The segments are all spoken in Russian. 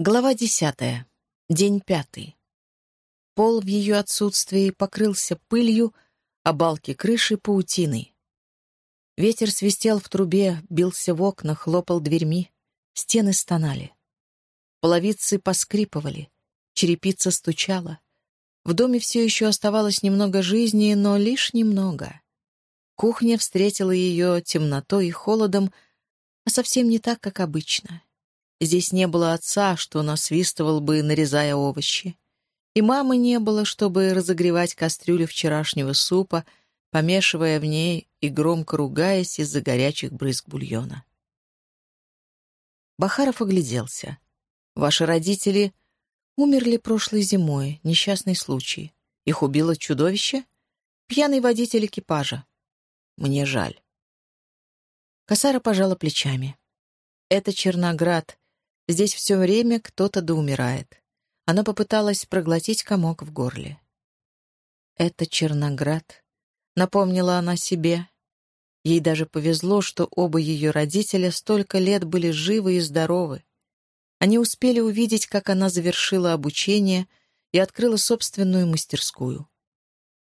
Глава десятая. День пятый. Пол в ее отсутствии покрылся пылью, а балки крыши — паутиной. Ветер свистел в трубе, бился в окна, хлопал дверьми. Стены стонали. Половицы поскрипывали, черепица стучала. В доме все еще оставалось немного жизни, но лишь немного. Кухня встретила ее темнотой и холодом, а совсем не так, как обычно. Здесь не было отца, что насвистывал бы, нарезая овощи. И мамы не было, чтобы разогревать кастрюлю вчерашнего супа, помешивая в ней и громко ругаясь из-за горячих брызг бульона. Бахаров огляделся. «Ваши родители умерли прошлой зимой, несчастный случай. Их убило чудовище? Пьяный водитель экипажа. Мне жаль». Косара пожала плечами. «Это Черноград, Здесь все время кто-то доумирает. Она попыталась проглотить комок в горле. «Это Черноград», — напомнила она себе. Ей даже повезло, что оба ее родителя столько лет были живы и здоровы. Они успели увидеть, как она завершила обучение и открыла собственную мастерскую.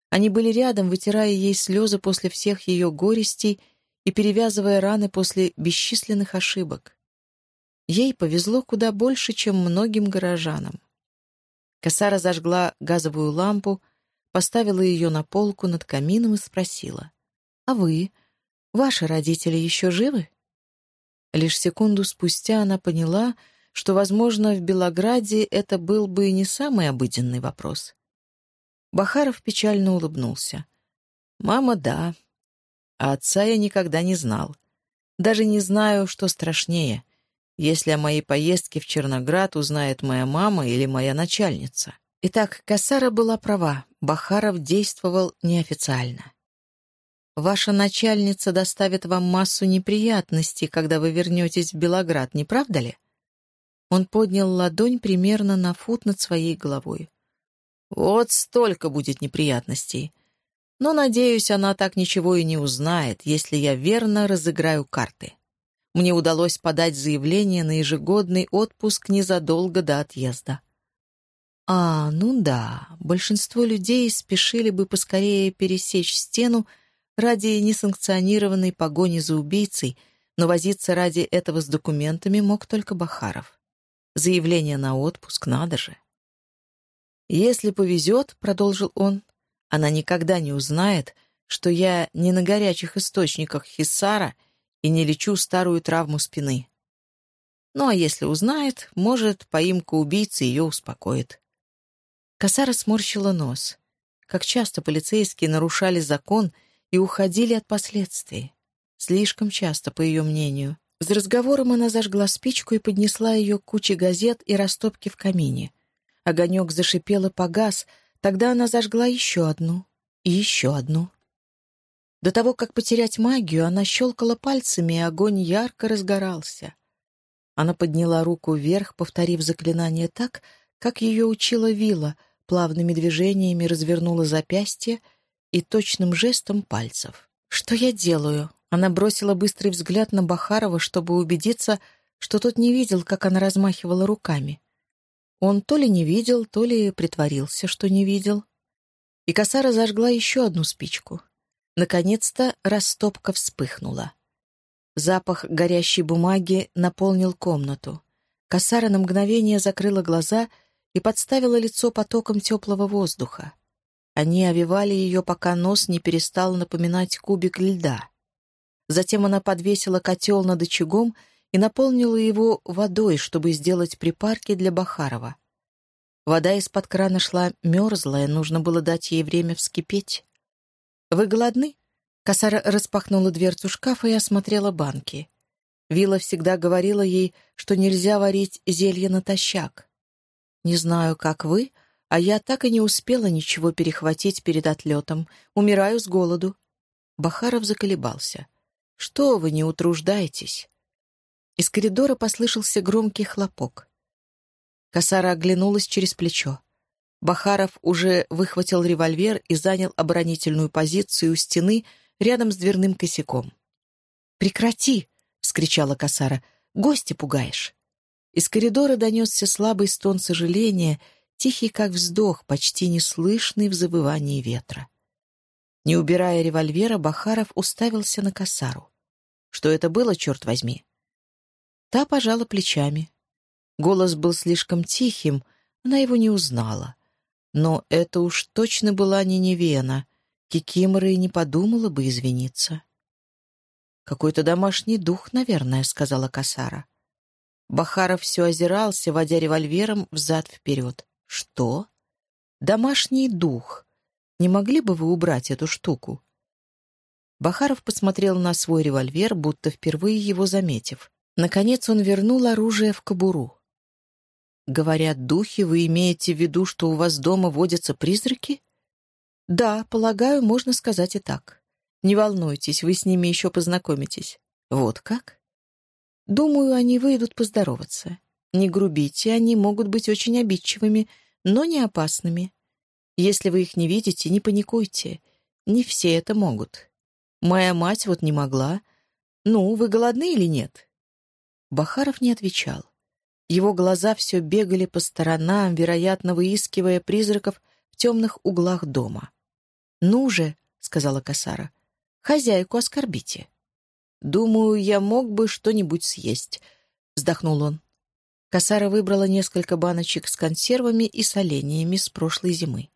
Они были рядом, вытирая ей слезы после всех ее горестей и перевязывая раны после бесчисленных ошибок. Ей повезло куда больше, чем многим горожанам. Косара зажгла газовую лампу, поставила ее на полку над камином и спросила. «А вы? Ваши родители еще живы?» Лишь секунду спустя она поняла, что, возможно, в Белограде это был бы не самый обыденный вопрос. Бахаров печально улыбнулся. «Мама, да. А отца я никогда не знал. Даже не знаю, что страшнее — если о моей поездке в Черноград узнает моя мама или моя начальница. Итак, Кассара была права, Бахаров действовал неофициально. Ваша начальница доставит вам массу неприятностей, когда вы вернетесь в Белоград, не правда ли? Он поднял ладонь примерно на фут над своей головой. Вот столько будет неприятностей. Но, надеюсь, она так ничего и не узнает, если я верно разыграю карты. Мне удалось подать заявление на ежегодный отпуск незадолго до отъезда. А, ну да, большинство людей спешили бы поскорее пересечь стену ради несанкционированной погони за убийцей, но возиться ради этого с документами мог только Бахаров. Заявление на отпуск надо же. «Если повезет», — продолжил он, — «она никогда не узнает, что я не на горячих источниках Хисара и не лечу старую травму спины. Ну а если узнает, может, поимка убийцы ее успокоит. Косара сморщила нос. Как часто полицейские нарушали закон и уходили от последствий. Слишком часто, по ее мнению. За разговором она зажгла спичку и поднесла ее к куче газет и растопки в камине. Огонек зашипел и погас, тогда она зажгла еще одну и еще одну. До того, как потерять магию, она щелкала пальцами, и огонь ярко разгорался. Она подняла руку вверх, повторив заклинание так, как ее учила Вила, плавными движениями развернула запястье и точным жестом пальцев. «Что я делаю?» Она бросила быстрый взгляд на Бахарова, чтобы убедиться, что тот не видел, как она размахивала руками. Он то ли не видел, то ли притворился, что не видел. И косара зажгла еще одну спичку. Наконец-то растопка вспыхнула. Запах горящей бумаги наполнил комнату. Косара на мгновение закрыла глаза и подставила лицо потоком теплого воздуха. Они овивали ее, пока нос не перестал напоминать кубик льда. Затем она подвесила котел над очагом и наполнила его водой, чтобы сделать припарки для Бахарова. Вода из-под крана шла мерзлая, нужно было дать ей время вскипеть. «Вы голодны?» Косара распахнула дверцу шкафа и осмотрела банки. Вилла всегда говорила ей, что нельзя варить зелье натощак. «Не знаю, как вы, а я так и не успела ничего перехватить перед отлетом. Умираю с голоду». Бахаров заколебался. «Что вы, не утруждаетесь?» Из коридора послышался громкий хлопок. Косара оглянулась через плечо. Бахаров уже выхватил револьвер и занял оборонительную позицию у стены рядом с дверным косяком. «Прекрати!» — вскричала Касара. «Гости пугаешь!» Из коридора донесся слабый стон сожаления, тихий как вздох, почти неслышный в завывании ветра. Не убирая револьвера, Бахаров уставился на косару. Что это было, черт возьми? Та пожала плечами. Голос был слишком тихим, она его не узнала. Но это уж точно была не Невена. Кикимора и не подумала бы извиниться. «Какой-то домашний дух, наверное», — сказала Касара. Бахаров все озирался, водя револьвером взад-вперед. «Что?» «Домашний дух. Не могли бы вы убрать эту штуку?» Бахаров посмотрел на свой револьвер, будто впервые его заметив. Наконец он вернул оружие в кобуру. «Говорят, духи, вы имеете в виду, что у вас дома водятся призраки?» «Да, полагаю, можно сказать и так. Не волнуйтесь, вы с ними еще познакомитесь». «Вот как?» «Думаю, они выйдут поздороваться. Не грубите, они могут быть очень обидчивыми, но не опасными. Если вы их не видите, не паникуйте. Не все это могут. Моя мать вот не могла. Ну, вы голодны или нет?» Бахаров не отвечал. Его глаза все бегали по сторонам, вероятно, выискивая призраков в темных углах дома. «Ну же», — сказала Касара, — «хозяйку оскорбите». «Думаю, я мог бы что-нибудь съесть», — вздохнул он. Касара выбрала несколько баночек с консервами и соленьями с прошлой зимы.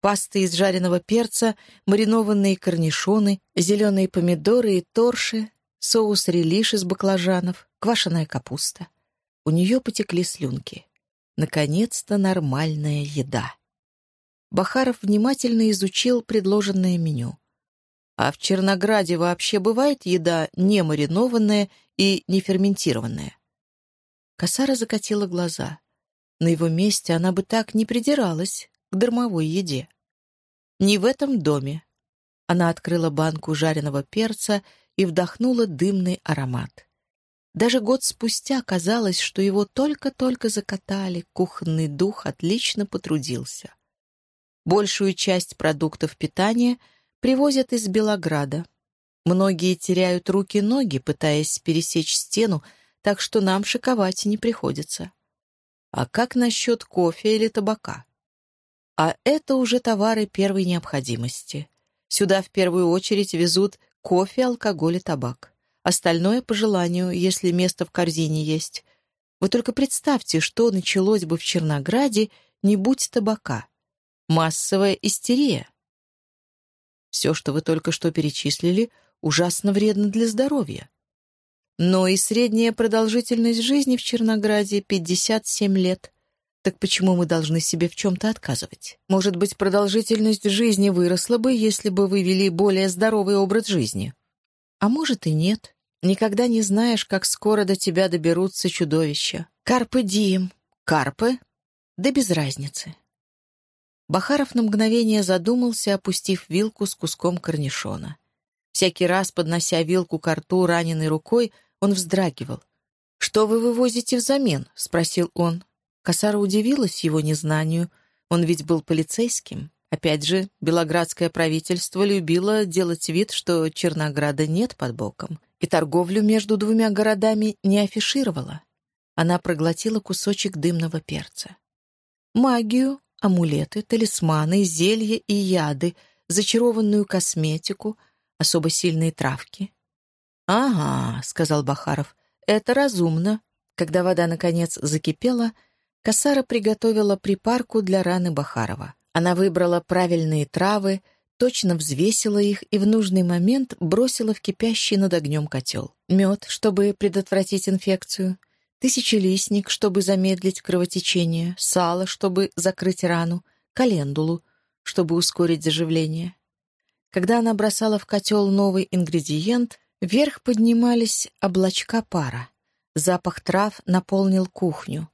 Пасты из жареного перца, маринованные корнишоны, зеленые помидоры и торши, соус релиш из баклажанов, квашеная капуста. У нее потекли слюнки. Наконец-то нормальная еда. Бахаров внимательно изучил предложенное меню. А в Чернограде вообще бывает еда не маринованная и не ферментированная? Косара закатила глаза. На его месте она бы так не придиралась к дармовой еде. Не в этом доме. Она открыла банку жареного перца и вдохнула дымный аромат. Даже год спустя казалось, что его только-только закатали, кухонный дух отлично потрудился. Большую часть продуктов питания привозят из Белограда. Многие теряют руки-ноги, пытаясь пересечь стену, так что нам шиковать не приходится. А как насчет кофе или табака? А это уже товары первой необходимости. Сюда в первую очередь везут кофе, алкоголь и табак. Остальное по желанию, если место в корзине есть. Вы только представьте, что началось бы в Чернограде, не будь табака. Массовая истерия. Все, что вы только что перечислили, ужасно вредно для здоровья. Но и средняя продолжительность жизни в Чернограде 57 лет. Так почему мы должны себе в чем-то отказывать? Может быть, продолжительность жизни выросла бы, если бы вы вели более здоровый образ жизни? А может и нет. Никогда не знаешь, как скоро до тебя доберутся чудовища. Карпы дием. Карпы? Да без разницы. Бахаров на мгновение задумался, опустив вилку с куском корнишона. Всякий раз, поднося вилку к рту раненой рукой, он вздрагивал. «Что вы вывозите взамен?» — спросил он. Косара удивилась его незнанию. Он ведь был полицейским. Опять же, белоградское правительство любило делать вид, что Чернограда нет под боком, и торговлю между двумя городами не афишировала. Она проглотила кусочек дымного перца. Магию, амулеты, талисманы, зелья и яды, зачарованную косметику, особо сильные травки. «Ага», — сказал Бахаров, — «это разумно». Когда вода, наконец, закипела, Касара приготовила припарку для раны Бахарова. Она выбрала правильные травы, точно взвесила их и в нужный момент бросила в кипящий над огнем котел. Мед, чтобы предотвратить инфекцию, тысячелистник, чтобы замедлить кровотечение, сало, чтобы закрыть рану, календулу, чтобы ускорить заживление. Когда она бросала в котел новый ингредиент, вверх поднимались облачка пара. Запах трав наполнил кухню.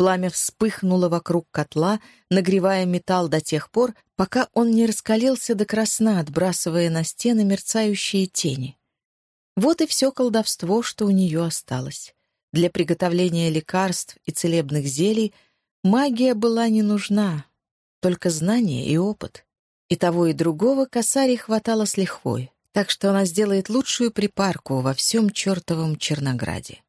Пламя вспыхнуло вокруг котла, нагревая металл до тех пор, пока он не раскалился до красна, отбрасывая на стены мерцающие тени. Вот и все колдовство, что у нее осталось. Для приготовления лекарств и целебных зелий магия была не нужна, только знание и опыт. И того, и другого косаре хватало с лихвой, так что она сделает лучшую припарку во всем чертовом Чернограде.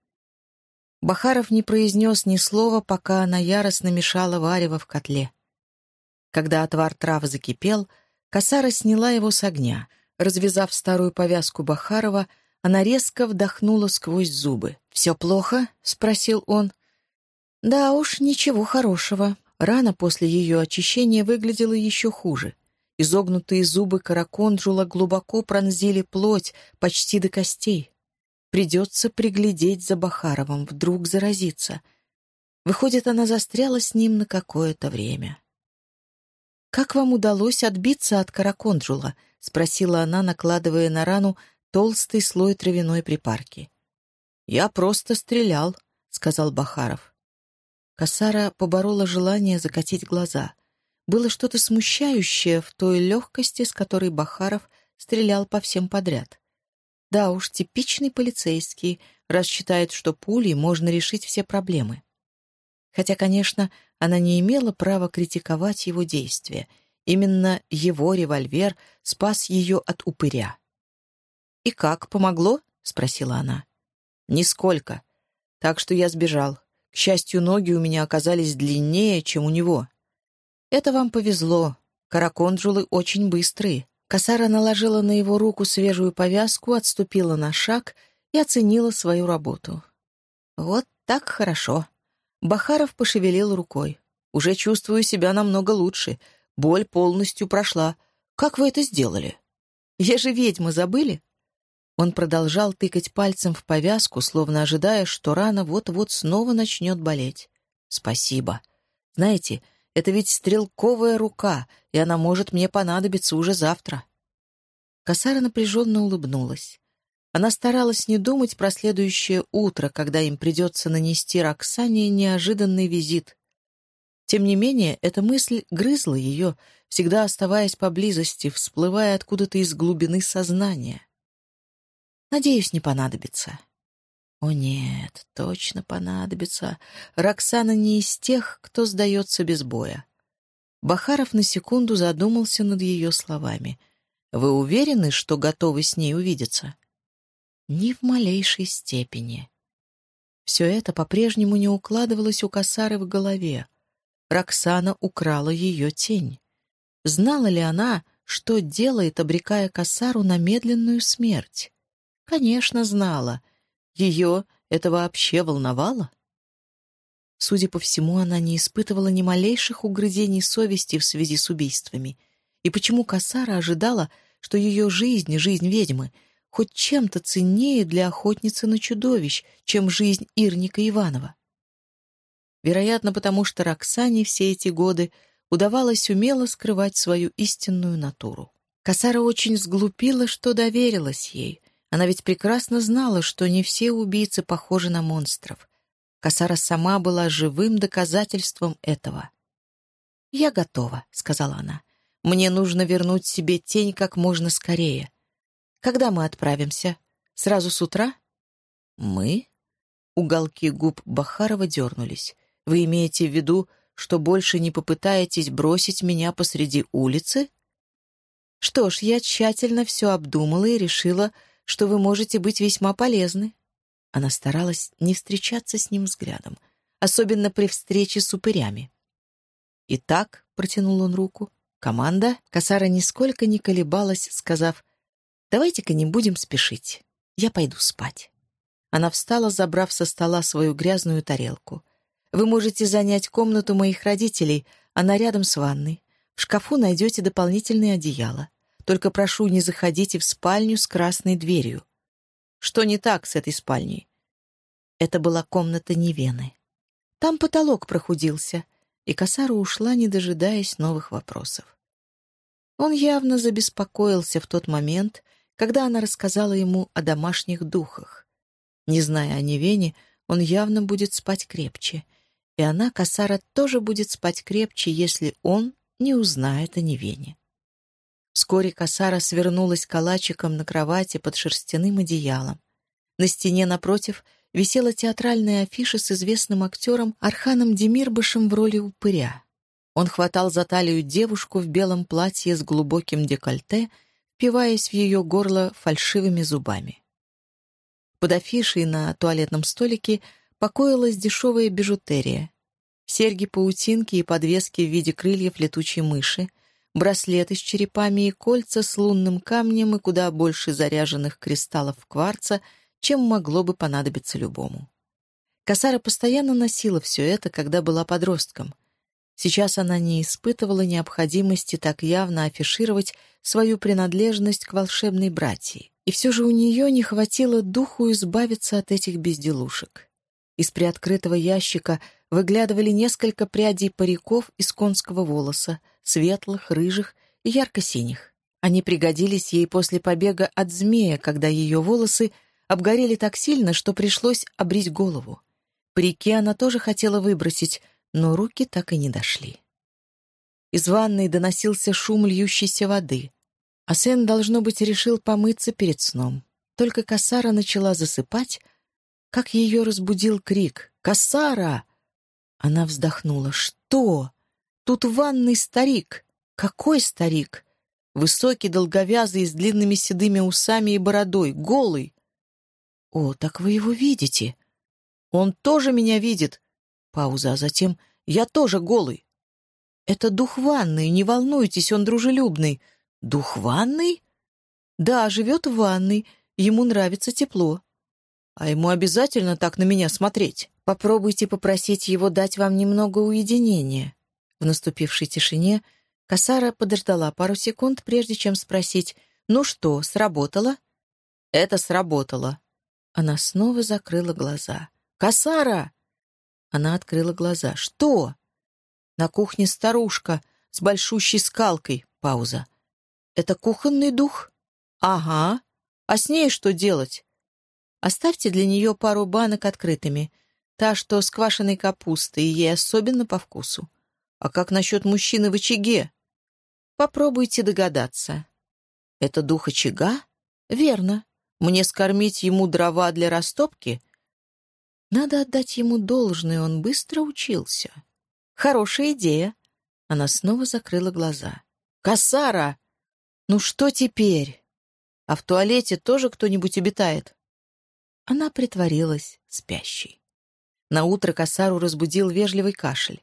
Бахаров не произнес ни слова, пока она яростно мешала варево в котле. Когда отвар трав закипел, Косара сняла его с огня. Развязав старую повязку Бахарова, она резко вдохнула сквозь зубы. «Все плохо?» — спросил он. «Да уж, ничего хорошего». Рана после ее очищения выглядела еще хуже. Изогнутые зубы караконджула глубоко пронзили плоть почти до костей. Придется приглядеть за Бахаровым, вдруг заразиться. Выходит, она застряла с ним на какое-то время. «Как вам удалось отбиться от караконджула?» — спросила она, накладывая на рану толстый слой травяной припарки. «Я просто стрелял», — сказал Бахаров. Касара поборола желание закатить глаза. Было что-то смущающее в той легкости, с которой Бахаров стрелял по всем подряд. Да уж, типичный полицейский, раз считает, что пулей можно решить все проблемы. Хотя, конечно, она не имела права критиковать его действия. Именно его револьвер спас ее от упыря. «И как, помогло?» — спросила она. «Нисколько. Так что я сбежал. К счастью, ноги у меня оказались длиннее, чем у него. Это вам повезло. Караконджулы очень быстрые». Косара наложила на его руку свежую повязку, отступила на шаг и оценила свою работу. «Вот так хорошо». Бахаров пошевелил рукой. «Уже чувствую себя намного лучше. Боль полностью прошла. Как вы это сделали?» «Я же ведьма, забыли?» Он продолжал тыкать пальцем в повязку, словно ожидая, что рана вот-вот снова начнет болеть. «Спасибо. Знаете, это ведь стрелковая рука, и она может мне понадобиться уже завтра». Косара напряженно улыбнулась. Она старалась не думать про следующее утро, когда им придется нанести Роксане неожиданный визит. Тем не менее, эта мысль грызла ее, всегда оставаясь поблизости, всплывая откуда-то из глубины сознания. Надеюсь, не понадобится. О нет, точно понадобится. Роксана не из тех, кто сдается без боя. Бахаров на секунду задумался над ее словами. «Вы уверены, что готовы с ней увидеться?» «Ни в малейшей степени». Все это по-прежнему не укладывалось у Касары в голове. Роксана украла ее тень. Знала ли она, что делает, обрекая Касару на медленную смерть? Конечно, знала. Ее это вообще волновало? Судя по всему, она не испытывала ни малейших угрызений совести в связи с убийствами. И почему Касара ожидала, что ее жизнь, жизнь ведьмы, хоть чем-то ценнее для охотницы на чудовищ, чем жизнь Ирника Иванова? Вероятно, потому что Роксане все эти годы удавалось умело скрывать свою истинную натуру. Касара очень сглупила, что доверилась ей, она ведь прекрасно знала, что не все убийцы похожи на монстров. Касара сама была живым доказательством этого. «Я готова», — сказала она. «Мне нужно вернуть себе тень как можно скорее. Когда мы отправимся? Сразу с утра?» «Мы?» Уголки губ Бахарова дернулись. «Вы имеете в виду, что больше не попытаетесь бросить меня посреди улицы?» «Что ж, я тщательно все обдумала и решила, что вы можете быть весьма полезны». Она старалась не встречаться с ним взглядом, особенно при встрече с упырями. «Итак», — протянул он руку, — «команда». Косара нисколько не колебалась, сказав, «Давайте-ка не будем спешить. Я пойду спать». Она встала, забрав со стола свою грязную тарелку. «Вы можете занять комнату моих родителей, она рядом с ванной. В шкафу найдете дополнительное одеяло. Только прошу, не заходите в спальню с красной дверью. Что не так с этой спальней? Это была комната Невены. Там потолок прохудился, и Косара ушла, не дожидаясь новых вопросов. Он явно забеспокоился в тот момент, когда она рассказала ему о домашних духах. Не зная о Невене, он явно будет спать крепче, и она, Косара, тоже будет спать крепче, если он не узнает о Невене. Вскоре косара свернулась калачиком на кровати под шерстяным одеялом. На стене напротив висела театральная афиша с известным актером Арханом Демирбашем в роли упыря. Он хватал за талию девушку в белом платье с глубоким декольте, впиваясь в ее горло фальшивыми зубами. Под афишей на туалетном столике покоилась дешевая бижутерия. Серьги-паутинки и подвески в виде крыльев летучей мыши, браслеты с черепами и кольца с лунным камнем и куда больше заряженных кристаллов кварца, чем могло бы понадобиться любому. Касара постоянно носила все это, когда была подростком. Сейчас она не испытывала необходимости так явно афишировать свою принадлежность к волшебной братьи. И все же у нее не хватило духу избавиться от этих безделушек. Из приоткрытого ящика выглядывали несколько прядей париков из конского волоса, светлых, рыжих и ярко-синих. Они пригодились ей после побега от змея, когда ее волосы обгорели так сильно, что пришлось обрить голову. Парики она тоже хотела выбросить, но руки так и не дошли. Из ванной доносился шум льющейся воды. А Сен, должно быть, решил помыться перед сном. Только Кассара начала засыпать, как ее разбудил крик «Кассара!». Она вздохнула. «Что? Тут ванный старик!» «Какой старик?» Высокий, долговязый, с длинными седыми усами и бородой, голый. «О, так вы его видите!» «Он тоже меня видит!» Пауза, а затем «Я тоже голый!» «Это дух ванной, не волнуйтесь, он дружелюбный!» «Дух ванной?» «Да, живет в ванной, ему нравится тепло». «А ему обязательно так на меня смотреть?» «Попробуйте попросить его дать вам немного уединения». В наступившей тишине Касара подождала пару секунд, прежде чем спросить «Ну что, сработало?» «Это сработало». Она снова закрыла глаза. «Касара!» Она открыла глаза. «Что?» «На кухне старушка с большущей скалкой». Пауза. «Это кухонный дух?» «Ага. А с ней что делать?» «Оставьте для нее пару банок открытыми. Та, что с квашеной капустой, ей особенно по вкусу. А как насчет мужчины в очаге?» «Попробуйте догадаться». «Это дух очага?» «Верно. Мне скормить ему дрова для растопки?» Надо отдать ему должное, он быстро учился. Хорошая идея. Она снова закрыла глаза. «Косара! Ну что теперь? А в туалете тоже кто-нибудь обитает?» Она притворилась спящей. Наутро Косару разбудил вежливый кашель.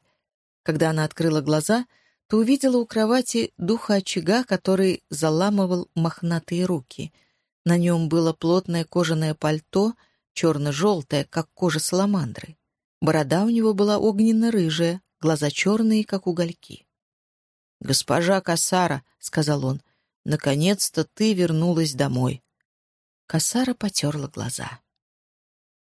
Когда она открыла глаза, то увидела у кровати духа очага, который заламывал мохнатые руки. На нем было плотное кожаное пальто — черно-желтая, как кожа саламандры. Борода у него была огненно-рыжая, глаза черные, как угольки. «Госпожа Касара», — сказал он, — «наконец-то ты вернулась домой». Касара потерла глаза.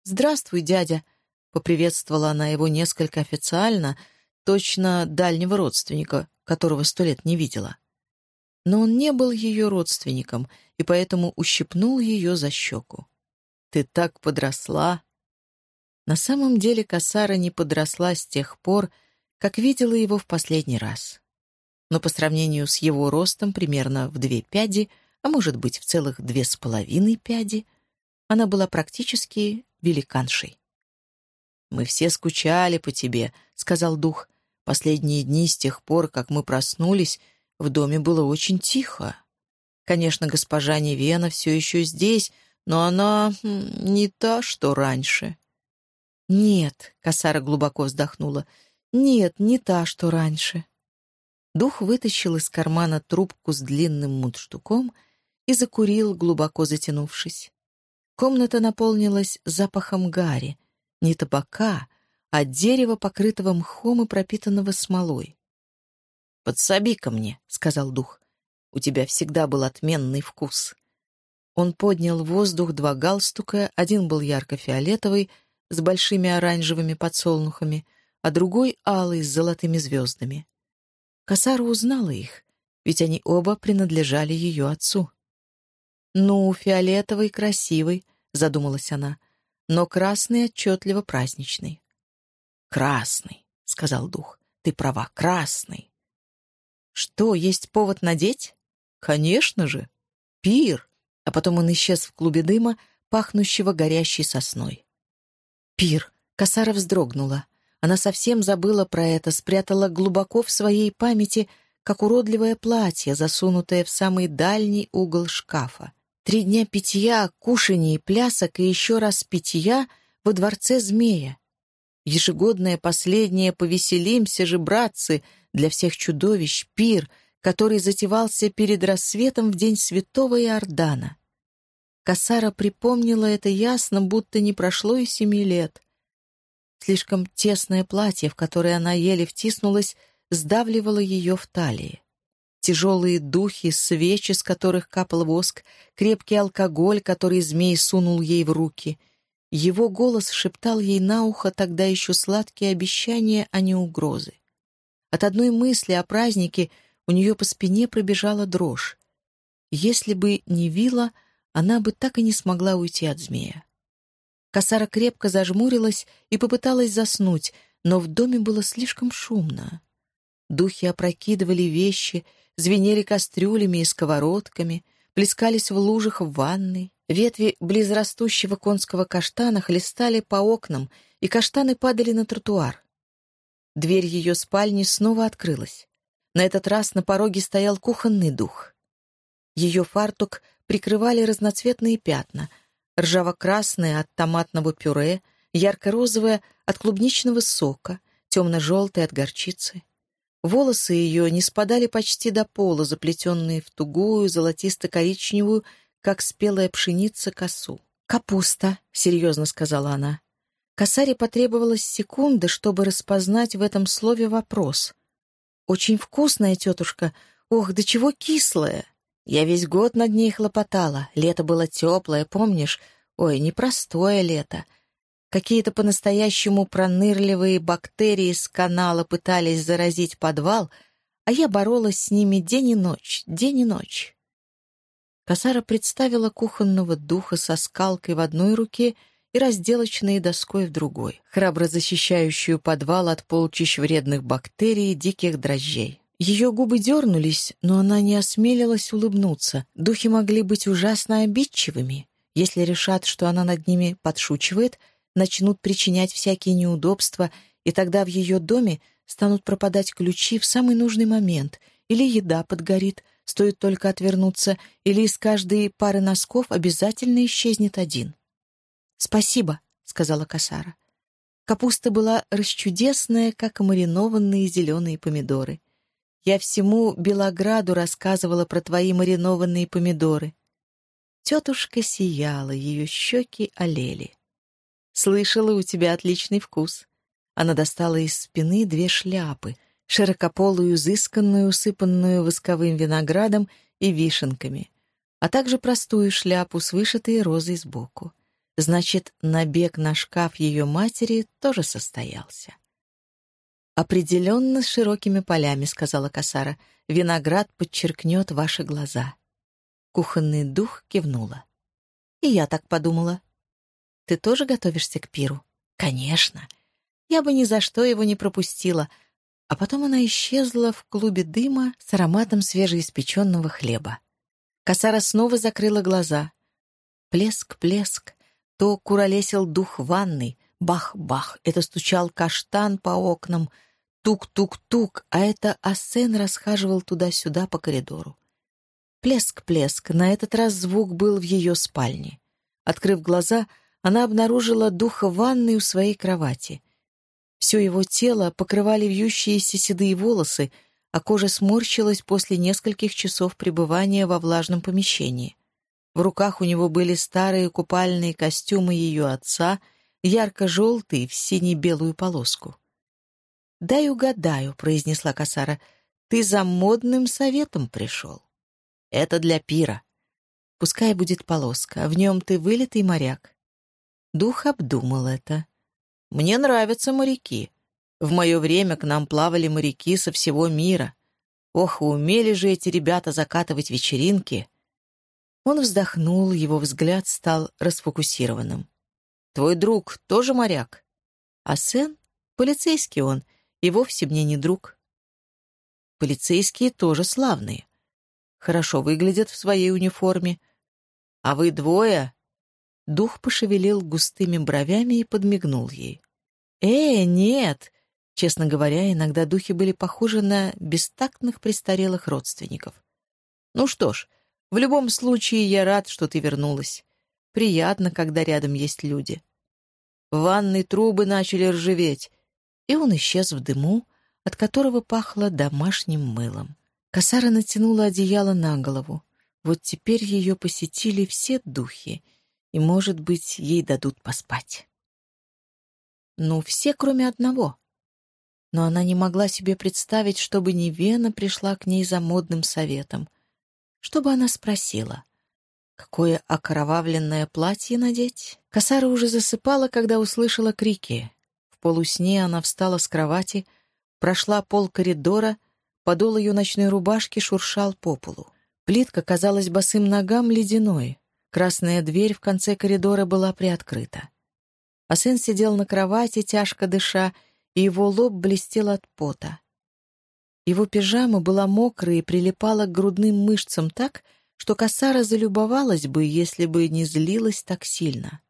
«Здравствуй, дядя», — поприветствовала она его несколько официально, точно дальнего родственника, которого сто лет не видела. Но он не был ее родственником, и поэтому ущипнул ее за щеку. Ты так подросла!» На самом деле Касара не подросла с тех пор, как видела его в последний раз. Но по сравнению с его ростом примерно в две пяди, а может быть в целых две с половиной пяди, она была практически великаншей. «Мы все скучали по тебе», — сказал дух. «Последние дни с тех пор, как мы проснулись, в доме было очень тихо. Конечно, госпожа Невена все еще здесь, но она не та, что раньше». «Нет», — Косара глубоко вздохнула, — «нет, не та, что раньше». Дух вытащил из кармана трубку с длинным мундштуком и закурил, глубоко затянувшись. Комната наполнилась запахом гари, не табака, а дерева, покрытого мхом и пропитанного смолой. «Подсоби ко мне», — сказал дух. «У тебя всегда был отменный вкус». Он поднял в воздух два галстука, один был ярко-фиолетовый, с большими оранжевыми подсолнухами, а другой — алый, с золотыми звездами. Косара узнала их, ведь они оба принадлежали ее отцу. «Ну, фиолетовый красивый», — задумалась она, — «но красный отчетливо праздничный». «Красный», — сказал дух, — «ты права, красный». «Что, есть повод надеть?» «Конечно же! Пир!» а потом он исчез в клубе дыма, пахнущего горящей сосной. Пир. Косара вздрогнула. Она совсем забыла про это, спрятала глубоко в своей памяти, как уродливое платье, засунутое в самый дальний угол шкафа. Три дня питья, кушаний, плясок и еще раз питья во дворце змея. Ежегодное последнее «Повеселимся же, братцы!» для всех чудовищ, пир, который затевался перед рассветом в день святого Иордана. Касара припомнила это ясно, будто не прошло и семи лет. Слишком тесное платье, в которое она еле втиснулась, сдавливало ее в талии. Тяжелые духи, свечи, с которых капал воск, крепкий алкоголь, который змей сунул ей в руки. Его голос шептал ей на ухо тогда еще сладкие обещания, а не угрозы. От одной мысли о празднике у нее по спине пробежала дрожь. Если бы не вила, она бы так и не смогла уйти от змея. Косара крепко зажмурилась и попыталась заснуть, но в доме было слишком шумно. Духи опрокидывали вещи, звенели кастрюлями и сковородками, плескались в лужах в ванной. Ветви близрастущего конского каштана хлестали по окнам, и каштаны падали на тротуар. Дверь ее спальни снова открылась. На этот раз на пороге стоял кухонный дух. Ее фартук прикрывали разноцветные пятна — ржаво-красное от томатного пюре, ярко-розовое от клубничного сока, темно-желтое от горчицы. Волосы ее не спадали почти до пола, заплетенные в тугую, золотисто-коричневую, как спелая пшеница, косу. «Капуста», — серьезно сказала она. Косаре потребовалась секунда, чтобы распознать в этом слове вопрос. «Очень вкусная, тетушка. Ох, да чего кислая!» Я весь год над ней хлопотала. Лето было теплое, помнишь? Ой, непростое лето. Какие-то по-настоящему пронырливые бактерии с канала пытались заразить подвал, а я боролась с ними день и ночь, день и ночь. Косара представила кухонного духа со скалкой в одной руке и разделочной доской в другой, храбро защищающую подвал от полчищ вредных бактерий и диких дрожжей. Ее губы дернулись, но она не осмелилась улыбнуться. Духи могли быть ужасно обидчивыми. Если решат, что она над ними подшучивает, начнут причинять всякие неудобства, и тогда в ее доме станут пропадать ключи в самый нужный момент, или еда подгорит, стоит только отвернуться, или из каждой пары носков обязательно исчезнет один. «Спасибо», — сказала Касара. Капуста была расчудесная, как маринованные зеленые помидоры. Я всему Белограду рассказывала про твои маринованные помидоры. Тетушка сияла, ее щеки олели. Слышала, у тебя отличный вкус. Она достала из спины две шляпы, широкополую, изысканную, усыпанную восковым виноградом и вишенками, а также простую шляпу с вышитой розой сбоку. Значит, набег на шкаф ее матери тоже состоялся. «Определенно с широкими полями», — сказала Касара. «Виноград подчеркнет ваши глаза». Кухонный дух кивнула. «И я так подумала». «Ты тоже готовишься к пиру?» «Конечно. Я бы ни за что его не пропустила». А потом она исчезла в клубе дыма с ароматом свежеиспеченного хлеба. Косара снова закрыла глаза. Плеск, плеск. То куролесил дух ванной, Бах-бах, это стучал каштан по окнам. Тук-тук-тук, а это Асен расхаживал туда-сюда по коридору. Плеск-плеск, на этот раз звук был в ее спальне. Открыв глаза, она обнаружила духа ванной у своей кровати. Все его тело покрывали вьющиеся седые волосы, а кожа сморщилась после нескольких часов пребывания во влажном помещении. В руках у него были старые купальные костюмы ее отца — ярко-желтый в сине-белую полоску. «Дай угадаю», — произнесла Касара, — «ты за модным советом пришел. Это для пира. Пускай будет полоска, в нем ты вылитый моряк». Дух обдумал это. «Мне нравятся моряки. В мое время к нам плавали моряки со всего мира. Ох, умели же эти ребята закатывать вечеринки!» Он вздохнул, его взгляд стал расфокусированным. Твой друг тоже моряк? А Сен? Полицейский он, и вовсе мне не друг. Полицейские тоже славные. Хорошо выглядят в своей униформе. А вы двое? Дух пошевелил густыми бровями и подмигнул ей. «Э, нет!» Честно говоря, иногда духи были похожи на бестактных престарелых родственников. «Ну что ж, в любом случае я рад, что ты вернулась. Приятно, когда рядом есть люди. Ванные трубы начали ржаветь. И он исчез в дыму, от которого пахло домашним мылом. Косара натянула одеяло на голову. Вот теперь ее посетили все духи, и, может быть, ей дадут поспать. Ну, все, кроме одного. Но она не могла себе представить, чтобы Невена пришла к ней за модным советом. Чтобы она спросила, какое окровавленное платье надеть? Косара уже засыпала, когда услышала крики. В полусне она встала с кровати, прошла пол коридора, подол ее ночной рубашки шуршал по полу. Плитка казалась босым ногам ледяной. Красная дверь в конце коридора была приоткрыта. А сын сидел на кровати, тяжко дыша, и его лоб блестел от пота. Его пижама была мокрая и прилипала к грудным мышцам так, что косара залюбовалась бы, если бы не злилась так сильно.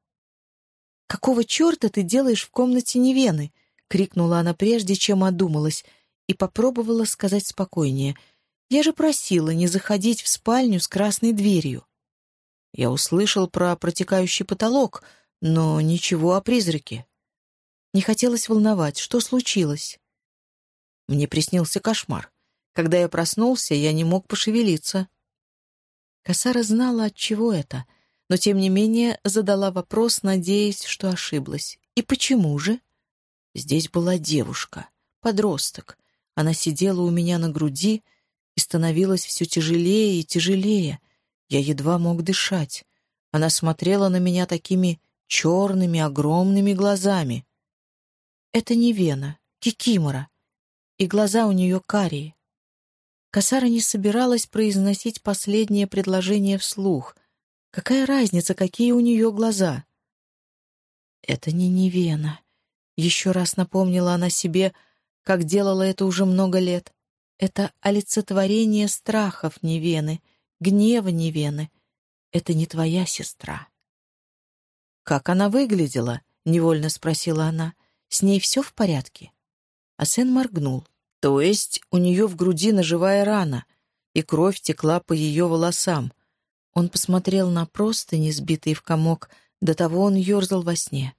«Какого черта ты делаешь в комнате Невены?» — крикнула она прежде, чем одумалась, и попробовала сказать спокойнее — я же просила не заходить в спальню с красной дверью. Я услышал про протекающий потолок, но ничего о призраке. Не хотелось волновать, что случилось. Мне приснился кошмар. Когда я проснулся, я не мог пошевелиться. Косара знала, от чего это, но тем не менее задала вопрос, надеясь, что ошиблась. И почему же? Здесь была девушка, подросток. Она сидела у меня на груди, и становилось все тяжелее и тяжелее. Я едва мог дышать. Она смотрела на меня такими черными, огромными глазами. Это не Вена, Кикимора, и глаза у нее карие. Косара не собиралась произносить последнее предложение вслух. Какая разница, какие у нее глаза? Это не Невена. Еще раз напомнила она себе, как делала это уже много лет. Это олицетворение страхов Невены, гнева Невены. Это не твоя сестра. «Как она выглядела?» — невольно спросила она. «С ней все в порядке?» А сын моргнул. «То есть у нее в груди ножевая рана, и кровь текла по ее волосам». Он посмотрел на простыни, сбитые в комок, до того он ерзал во сне.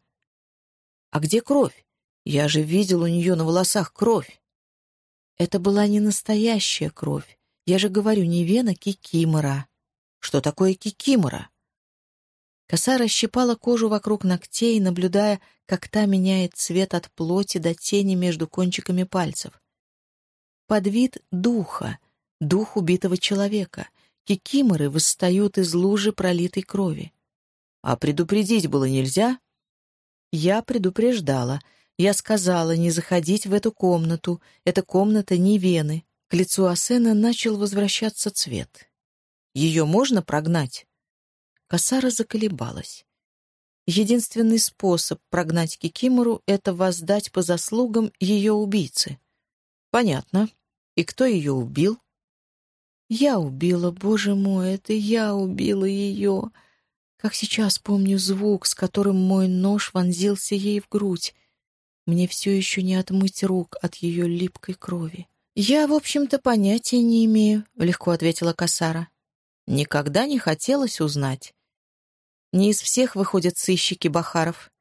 «А где кровь? Я же видел у нее на волосах кровь». Это была не настоящая кровь. Я же говорю, не вена кикимора. Что такое кикимора? Коса расщипала кожу вокруг ногтей, наблюдая, как та меняет цвет от плоти до тени между кончиками пальцев. Под вид духа, дух убитого человека. Кикиморы восстают из лужи пролитой крови. А предупредить было нельзя? Я предупреждала — я сказала не заходить в эту комнату. Эта комната не вены. Лицу Асена начал возвращаться цвет. Ее можно прогнать? Косара заколебалась. Единственный способ прогнать Кикимору — это воздать по заслугам ее убийцы. Понятно. И кто ее убил? Я убила, боже мой, это я убила ее. Как сейчас помню звук, с которым мой нож вонзился ей в грудь. Мне все еще не отмыть рук от ее липкой крови. «Я, в общем-то, понятия не имею», — легко ответила Касара. «Никогда не хотелось узнать. Не из всех выходят сыщики Бахаров.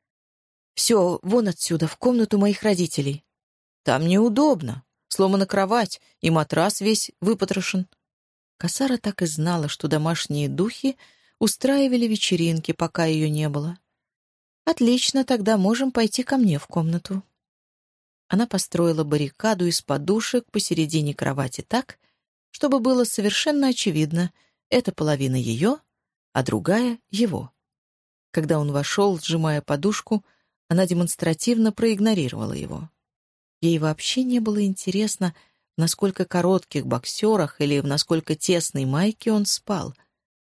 Все, вон отсюда, в комнату моих родителей. Там неудобно. Сломана кровать, и матрас весь выпотрошен». Касара так и знала, что домашние духи устраивали вечеринки, пока ее не было. «Отлично, тогда можем пойти ко мне в комнату». Она построила баррикаду из подушек посередине кровати так, чтобы было совершенно очевидно, это половина ее, а другая — его. Когда он вошел, сжимая подушку, она демонстративно проигнорировала его. Ей вообще не было интересно, в насколько коротких боксерах или в насколько тесной майке он спал.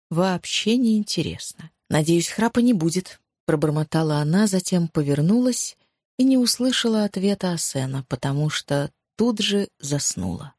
Вообще не интересно. «Надеюсь, храпа не будет», Пробормотала она, затем повернулась и не услышала ответа Асена, потому что тут же заснула.